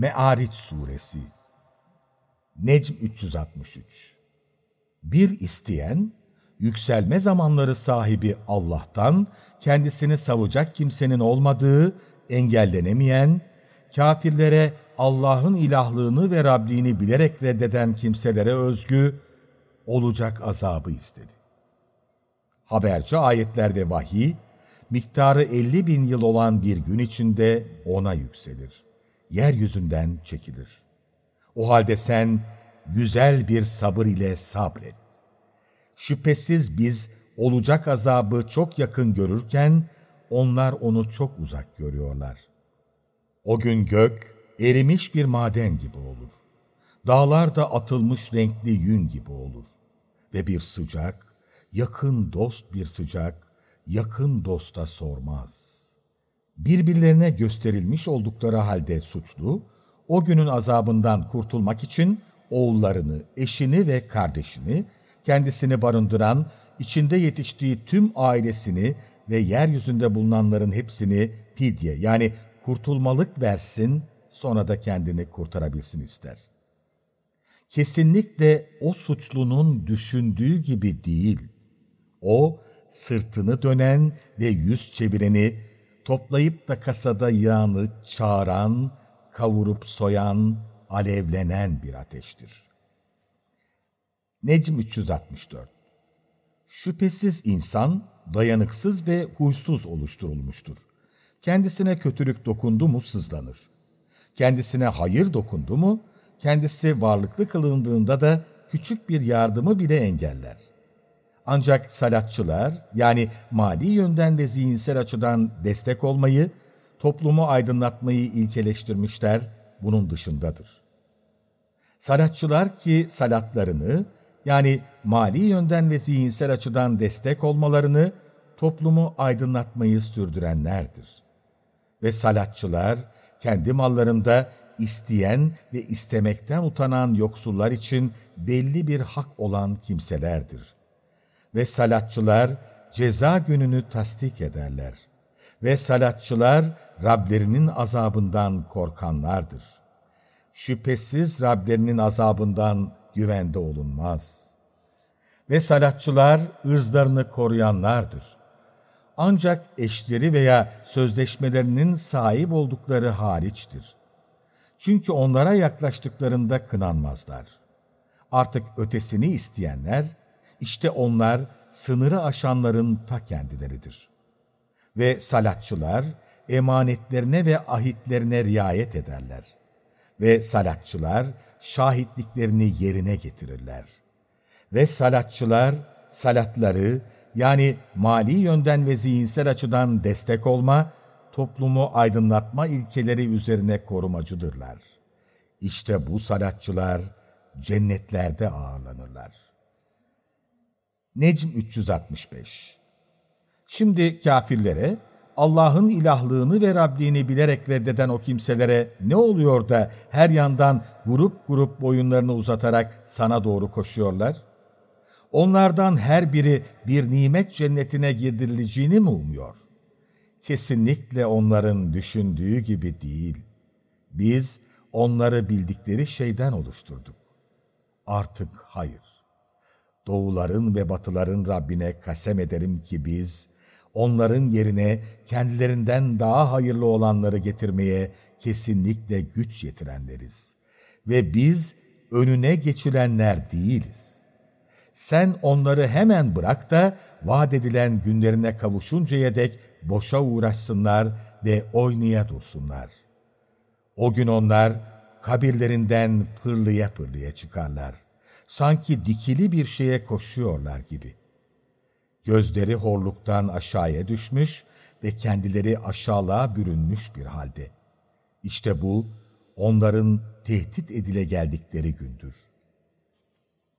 Me'ariç Suresi Necm 363 Bir isteyen, yükselme zamanları sahibi Allah'tan, kendisini savacak kimsenin olmadığı, engellenemeyen, kafirlere Allah'ın ilahlığını ve Rabliğini bilerek reddeden kimselere özgü, olacak azabı istedi. Haberci ayetler ve vahiy, miktarı 50 bin yıl olan bir gün içinde ona yükselir. Yeryüzünden çekilir. O halde sen güzel bir sabır ile sabret. Şüphesiz biz olacak azabı çok yakın görürken, onlar onu çok uzak görüyorlar. O gün gök erimiş bir maden gibi olur. Dağlar da atılmış renkli yün gibi olur. Ve bir sıcak, yakın dost bir sıcak, yakın dosta sormaz. Birbirlerine gösterilmiş oldukları halde suçlu, o günün azabından kurtulmak için oğullarını, eşini ve kardeşini, kendisini barındıran, içinde yetiştiği tüm ailesini ve yeryüzünde bulunanların hepsini fidye yani kurtulmalık versin, sonra da kendini kurtarabilsin ister. Kesinlikle o suçlunun düşündüğü gibi değil. O, sırtını dönen ve yüz çevireni, toplayıp da kasada yağını çağıran, kavurup soyan, alevlenen bir ateştir. Necm 364 Şüphesiz insan, dayanıksız ve huysuz oluşturulmuştur. Kendisine kötülük dokundu mu sızlanır. Kendisine hayır dokundu mu, kendisi varlıklı kılındığında da küçük bir yardımı bile engeller. Ancak salatçılar, yani mali yönden ve zihinsel açıdan destek olmayı, toplumu aydınlatmayı ilkeleştirmişler, bunun dışındadır. Salatçılar ki salatlarını, yani mali yönden ve zihinsel açıdan destek olmalarını, toplumu aydınlatmayı sürdürenlerdir. Ve salatçılar, kendi mallarında isteyen ve istemekten utanan yoksullar için belli bir hak olan kimselerdir. Ve salatçılar ceza gününü tasdik ederler. Ve salatçılar Rablerinin azabından korkanlardır. Şüphesiz Rablerinin azabından güvende olunmaz. Ve salatçılar ırzlarını koruyanlardır. Ancak eşleri veya sözleşmelerinin sahip oldukları hariçtir. Çünkü onlara yaklaştıklarında kınanmazlar. Artık ötesini isteyenler, işte onlar sınırı aşanların ta kendileridir. Ve salatçılar emanetlerine ve ahitlerine riayet ederler. Ve salatçılar şahitliklerini yerine getirirler. Ve salatçılar salatları yani mali yönden ve zihinsel açıdan destek olma, toplumu aydınlatma ilkeleri üzerine korumacıdırlar. İşte bu salatçılar cennetlerde ağırlanırlar. Necm 365 Şimdi kafirlere, Allah'ın ilahlığını ve Rabliğini bilerek reddeden o kimselere ne oluyor da her yandan grup grup boyunlarını uzatarak sana doğru koşuyorlar? Onlardan her biri bir nimet cennetine girdirileceğini mi umuyor? Kesinlikle onların düşündüğü gibi değil. Biz onları bildikleri şeyden oluşturduk. Artık hayır. Doğuların ve batıların Rabbine kasem ederim ki biz, onların yerine kendilerinden daha hayırlı olanları getirmeye kesinlikle güç yetirenleriz. Ve biz önüne geçilenler değiliz. Sen onları hemen bırak da vaat edilen günlerine kavuşuncaya dek boşa uğraşsınlar ve oynaya dursunlar. O gün onlar kabirlerinden pırlıya pırlıya çıkarlar. Sanki dikili bir şeye koşuyorlar gibi. Gözleri horluktan aşağıya düşmüş ve kendileri aşağılığa bürünmüş bir halde. İşte bu onların tehdit edile geldikleri gündür.